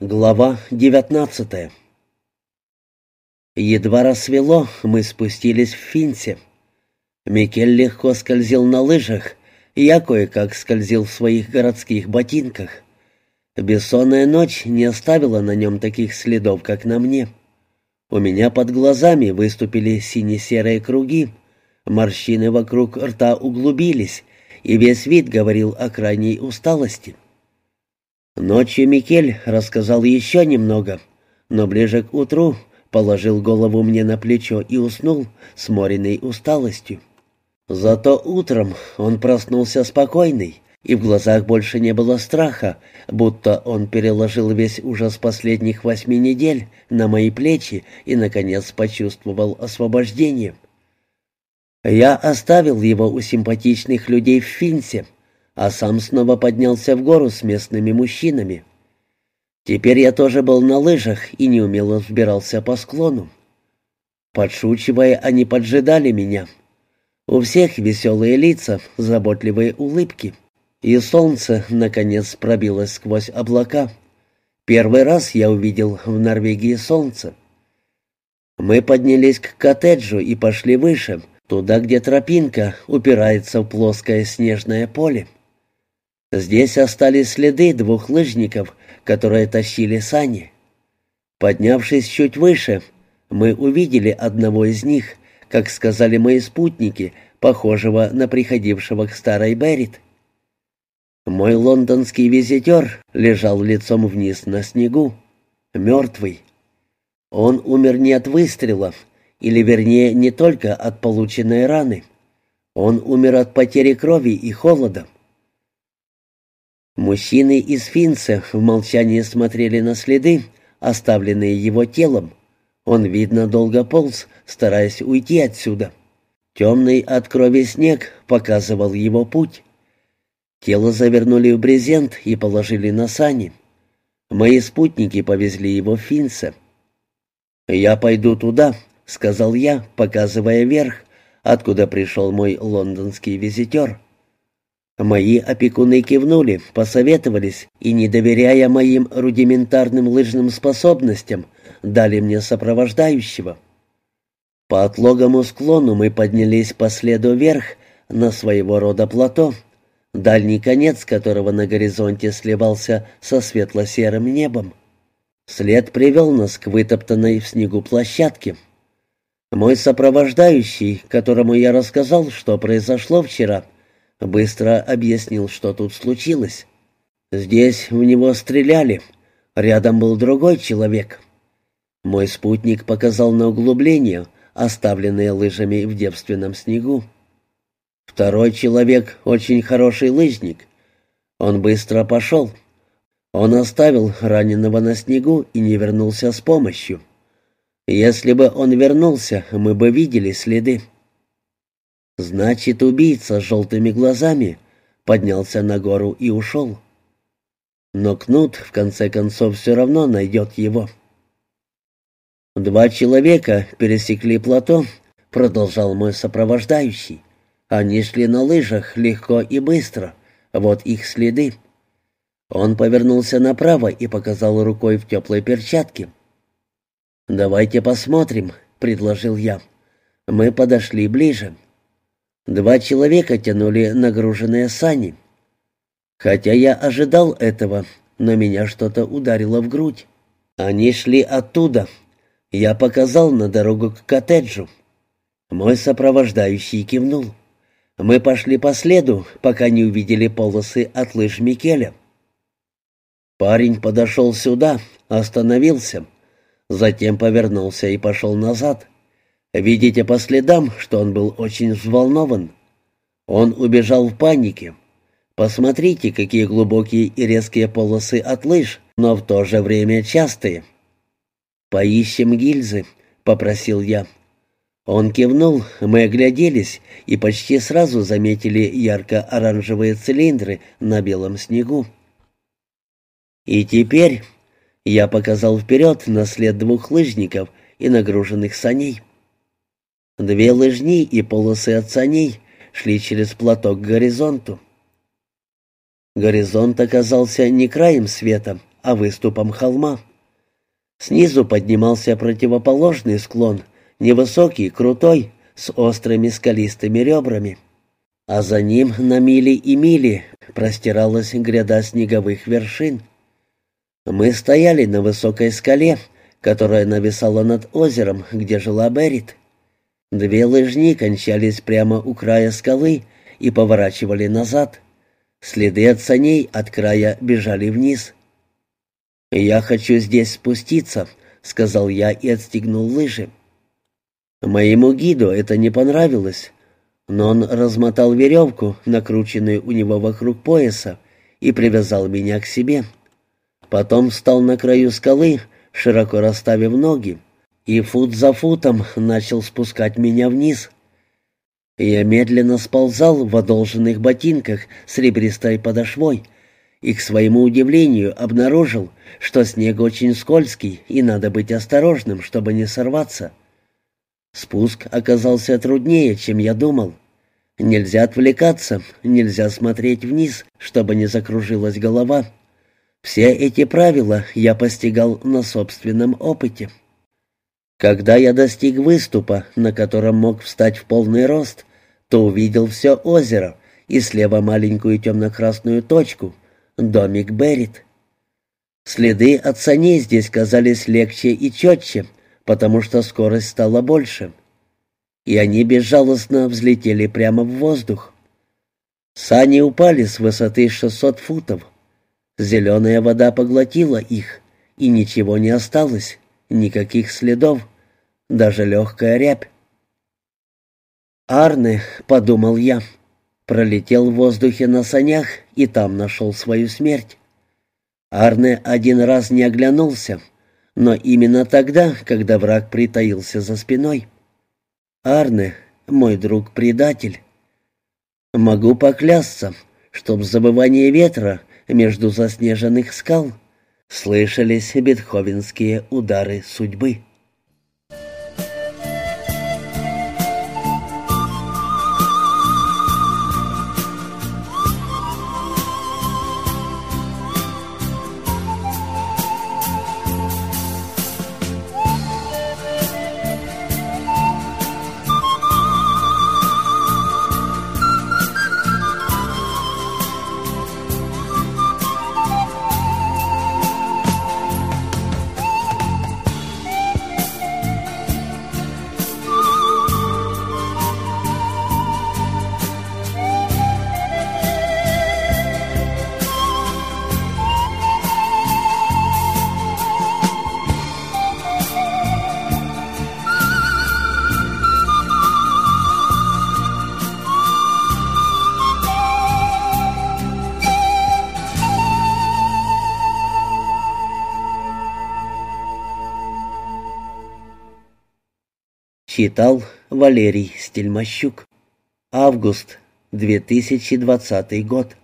Глава девятнадцатая Едва рассвело, мы спустились в Финсе. Микель легко скользил на лыжах, я кое-как скользил в своих городских ботинках. Бессонная ночь не оставила на нем таких следов, как на мне. У меня под глазами выступили сине-серые круги, морщины вокруг рта углубились, и весь вид говорил о крайней усталости. Ночью Микель рассказал еще немного, но ближе к утру положил голову мне на плечо и уснул, сморенный усталостью. Зато утром он проснулся спокойный, и в глазах больше не было страха, будто он переложил весь ужас последних восьми недель на мои плечи и, наконец, почувствовал освобождение. Я оставил его у симпатичных людей в Финсе, а сам снова поднялся в гору с местными мужчинами. Теперь я тоже был на лыжах и неумело взбирался по склону. Подшучивая, они поджидали меня. У всех веселые лица, заботливые улыбки. И солнце, наконец, пробилось сквозь облака. Первый раз я увидел в Норвегии солнце. Мы поднялись к коттеджу и пошли выше, туда, где тропинка упирается в плоское снежное поле. Здесь остались следы двух лыжников, которые тащили сани. Поднявшись чуть выше, мы увидели одного из них, как сказали мои спутники, похожего на приходившего к старой Беррит. Мой лондонский визитер лежал лицом вниз на снегу, мертвый. Он умер не от выстрела, или вернее не только от полученной раны. Он умер от потери крови и холода. Мужчины из Финца в молчании смотрели на следы, оставленные его телом. Он, видно, долго полз, стараясь уйти отсюда. Темный от крови снег показывал его путь. Тело завернули в брезент и положили на сани. Мои спутники повезли его в Финце. «Я пойду туда», — сказал я, показывая вверх, откуда пришел мой лондонский визитер. Мои опекуны кивнули, посоветовались и, не доверяя моим рудиментарным лыжным способностям, дали мне сопровождающего. По отлогому склону мы поднялись по следу вверх на своего рода плато, дальний конец которого на горизонте сливался со светло-серым небом. След привел нас к вытоптанной в снегу площадке. Мой сопровождающий, которому я рассказал, что произошло вчера, — Быстро объяснил, что тут случилось. Здесь в него стреляли. Рядом был другой человек. Мой спутник показал на углубление, оставленные лыжами в девственном снегу. Второй человек — очень хороший лыжник. Он быстро пошел. Он оставил раненого на снегу и не вернулся с помощью. Если бы он вернулся, мы бы видели следы. Значит, убийца с желтыми глазами поднялся на гору и ушел. Но Кнут, в конце концов, все равно найдет его. «Два человека пересекли плато», — продолжал мой сопровождающий. «Они шли на лыжах легко и быстро. Вот их следы». Он повернулся направо и показал рукой в теплой перчатке. «Давайте посмотрим», — предложил я. Мы подошли ближе. Два человека тянули нагруженные сани. Хотя я ожидал этого, но меня что-то ударило в грудь. Они шли оттуда. Я показал на дорогу к коттеджу. Мой сопровождающий кивнул. Мы пошли по следу, пока не увидели полосы от лыж Микеля. Парень подошел сюда, остановился, затем повернулся и пошел назад. Видите по следам, что он был очень взволнован. Он убежал в панике. Посмотрите, какие глубокие и резкие полосы от лыж, но в то же время частые. «Поищем гильзы», — попросил я. Он кивнул, мы огляделись и почти сразу заметили ярко-оранжевые цилиндры на белом снегу. И теперь я показал вперед на след двух лыжников и нагруженных саней. Две лыжни и полосы от саней шли через платок к горизонту. Горизонт оказался не краем света, а выступом холма. Снизу поднимался противоположный склон, невысокий, крутой, с острыми скалистыми ребрами. А за ним на мили и мили простиралась гряда снеговых вершин. Мы стояли на высокой скале, которая нависала над озером, где жила Берит. Две лыжни кончались прямо у края скалы и поворачивали назад. Следы от саней от края бежали вниз. «Я хочу здесь спуститься», — сказал я и отстегнул лыжи. Моему гиду это не понравилось, но он размотал веревку, накрученную у него вокруг пояса, и привязал меня к себе. Потом встал на краю скалы, широко расставив ноги, и фут за футом начал спускать меня вниз. Я медленно сползал в одолженных ботинках с ребристой подошвой и, к своему удивлению, обнаружил, что снег очень скользкий и надо быть осторожным, чтобы не сорваться. Спуск оказался труднее, чем я думал. Нельзя отвлекаться, нельзя смотреть вниз, чтобы не закружилась голова. Все эти правила я постигал на собственном опыте. Когда я достиг выступа, на котором мог встать в полный рост, то увидел все озеро и слева маленькую темно-красную точку — домик Беррит. Следы от саней здесь казались легче и четче, потому что скорость стала больше. И они безжалостно взлетели прямо в воздух. Сани упали с высоты 600 футов. Зеленая вода поглотила их, и ничего не осталось, никаких следов, даже легкая рябь. «Арне», — подумал я, — пролетел в воздухе на санях и там нашел свою смерть. Арне один раз не оглянулся, но именно тогда, когда враг притаился за спиной. Арне, мой друг-предатель. Могу поклясться, что в забывании ветра между заснеженных скал слышались бетховенские удары судьбы. Читал Валерий Стельмощук. Август 2020 год.